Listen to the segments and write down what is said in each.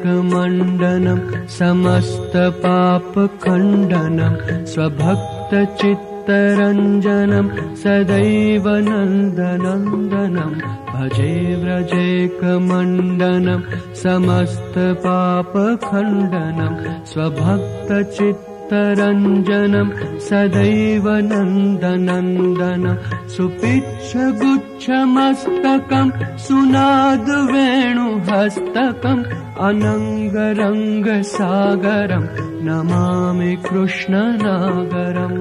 भजे व्रजेकमण्डनं समस्तपापखण्डनं स्वभक्तचित्तरञ्जनं सदैव नन्दनन्दनं भजे व्रजेकमण्डनं समस्तपापखण्डनं स्वभक्तचित्त रञ्जनं सदैव नन्दनन्दनं सुपिच्छगुच्छमस्तकं सुनादवेणुहस्तकम् अनङ्गरङ्गसागरं नमामि कृष्णनागरम्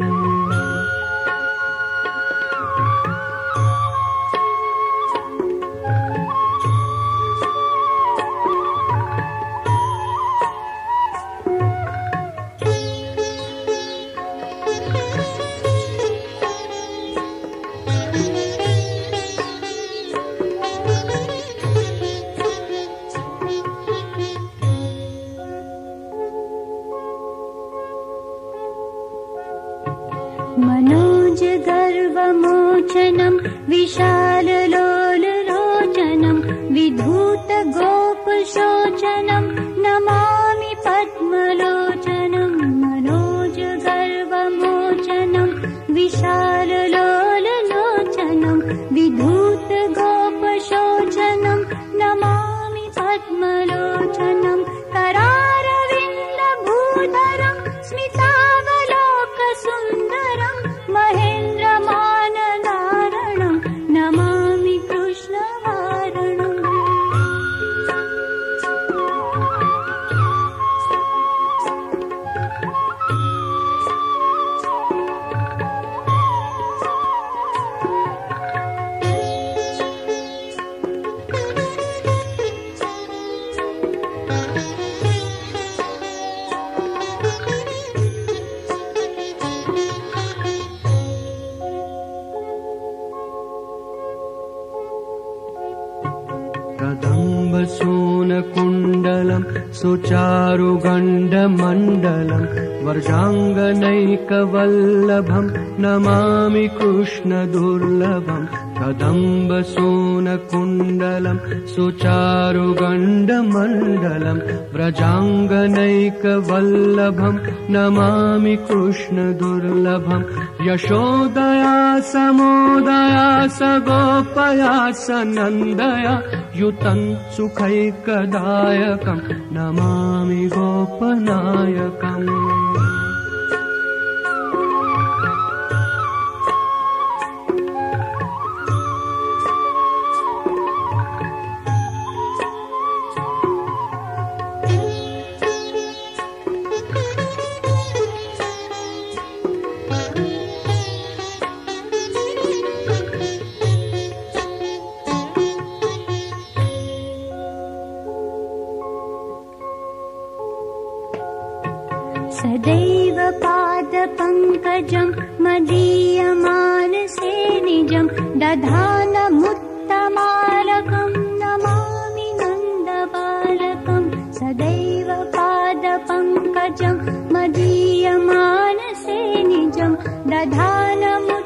पद्मलोचनं मनोजगर्वमोचनं विशाललोललोचनं विधूत गोपशोचनं नमामि पद्मलोचनं करारविन्दभूधरं स्मितावलोकसुन्दरं कदम्बसूनकुण्डलं सुचारुगण्डमण्डलं वर्षाङ्गनैकवल्लभं नमामि कृष्णदुर्लभं कदम्बसूनकुण्डलं सुचारुगण्डमण्डलं व्रजाङ्गनैकवल्लभं नमामि कृष्णदुर्लभं। यशोदया समोदया स गोपया स नन्दया युतं सुखैकदायकं नमामि गोपनायकम् पादपङ्कजं मदीयमानसे निजं दधानमुत्तमालकं नमामि नन्दबालकं सदैव पादपङ्कजं मदीयमानसे निजं दधानमुत्तमालकं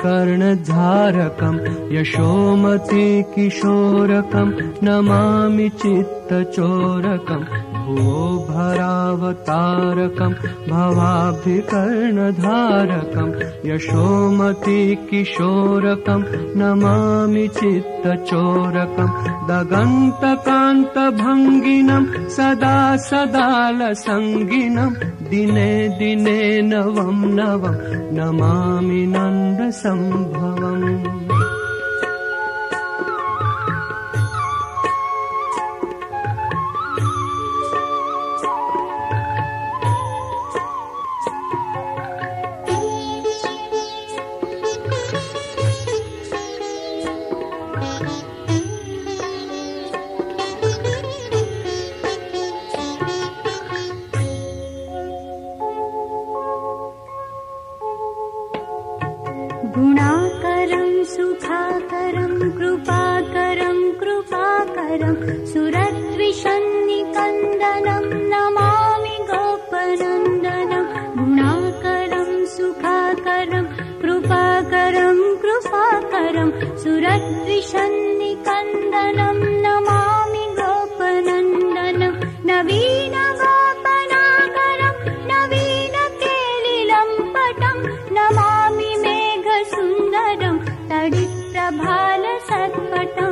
भवाब्धिकर्णधारकं यशोमतिकिशोरकं नमामि चित्तचोरकं भुवो भरावतारकम् भवाभिकर्णधारकम् यशोमती किशोरकम् नमामि चित्तचोरकम् दगन्तकान्तभङ्गिनम् सदा सदालसङ्गिनम् दिने दिने नवम् नवम् नमामि नन्दसम्भवम् गुणाकरं सुखाकरं कृपाकरं कृपाकरं सुरद्विषन्निकन्दनं नमामि गोपनन्दनं। गुणाकरं सुखाकरं कृपाकरं कृपाकरं सुरद्विषन्निकन्दनं तडिप्रभालसत्पटम्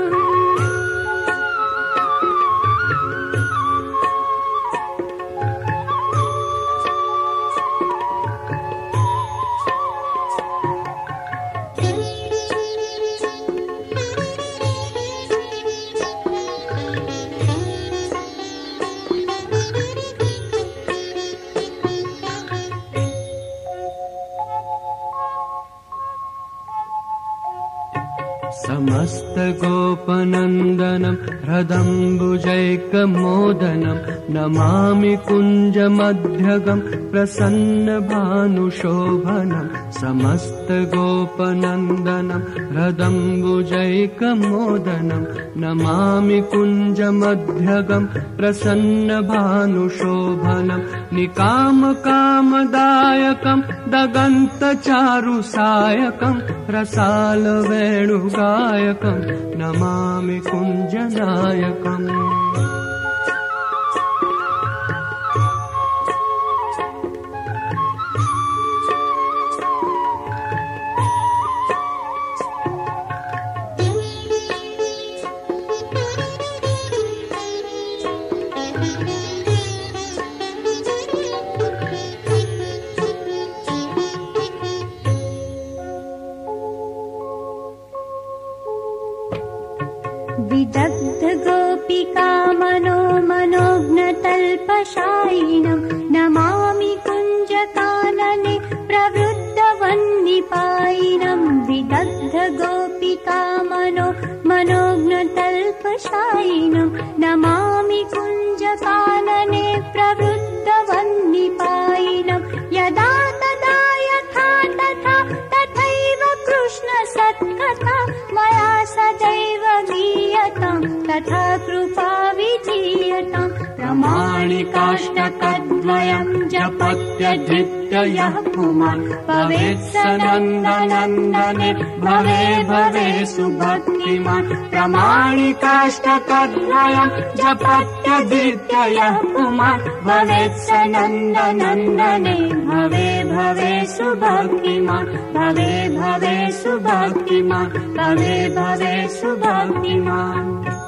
समस्तगोपनन्दनं ह्रदम्बुजैकमोदनं नमामि कुञ्जमध्यगं प्रसन्नभानुशोभनं समस्तगोपनन्दनं ह्रदम्बुजैकमोदनं नमामि कुञ्जमध्यगं प्रसन्नभानुशोभनं निकामकामदायकं दगन्तचारुसायकं रसालवेणुगायकं नमामि कुञ्जनायकम् विदग्ध गोपिका मनो मनोज्ञतल्पशायिनं नमामि कुञ्जकानने प्रवृद्धवन्निपायिनं यदा तदा यथा तथा तथैव कृष्ण सत्कथा मया सदैव गीयतां तथा कृपा विधीयताम्। प्रमाणिकाष्टकद्वयं जपत्यधृत्य यः पुमान् भवेत् स नन्दनन्दने भवे भवे सुभक्तिमान् प्रमाणिकाष्टकद्वयं जपत्यधृत्य यः पुमान् भवेत् स नन्दनन्दने। भवे भवे सुभक्तिमान् भवे भवे सुभक्तिमान् भवे भवे सुभक्तिमान्